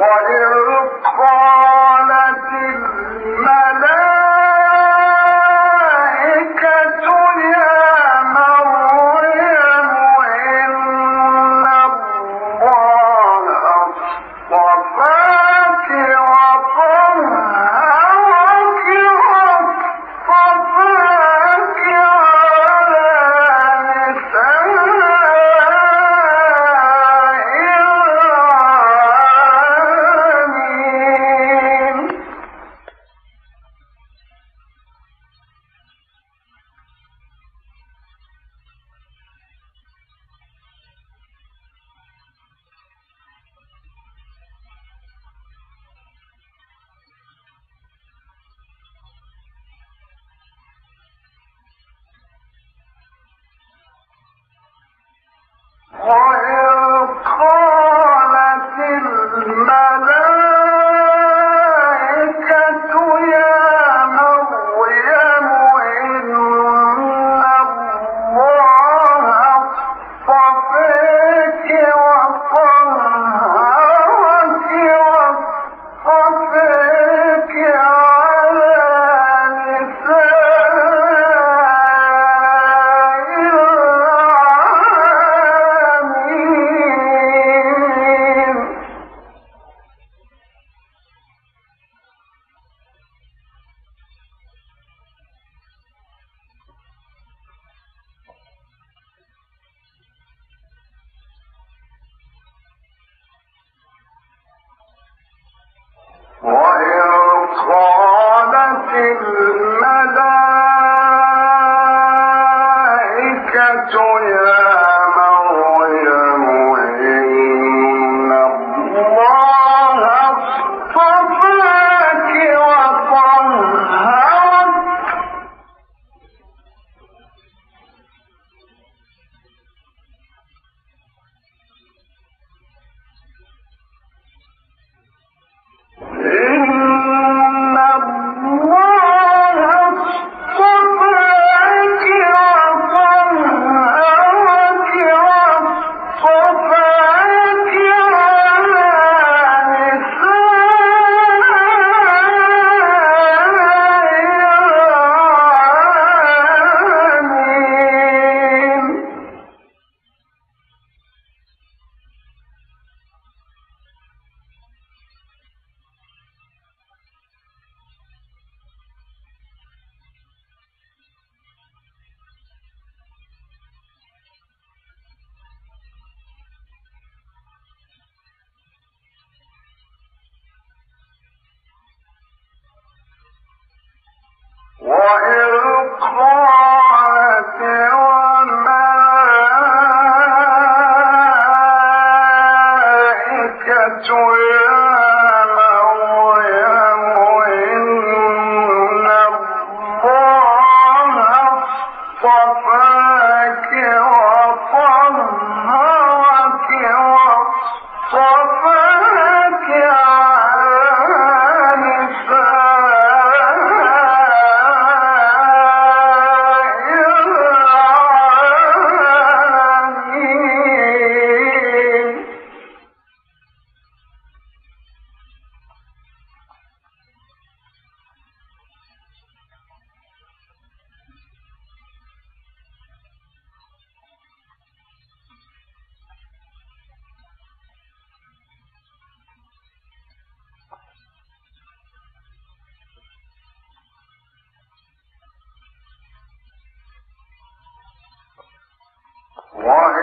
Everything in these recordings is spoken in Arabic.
وإذ قالت الملائكة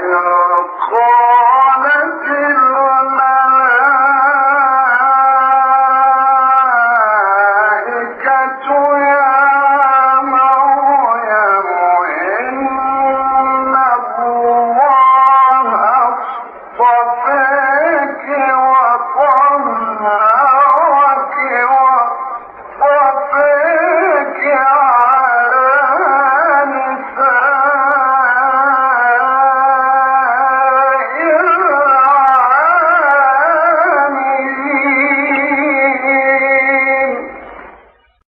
Krishna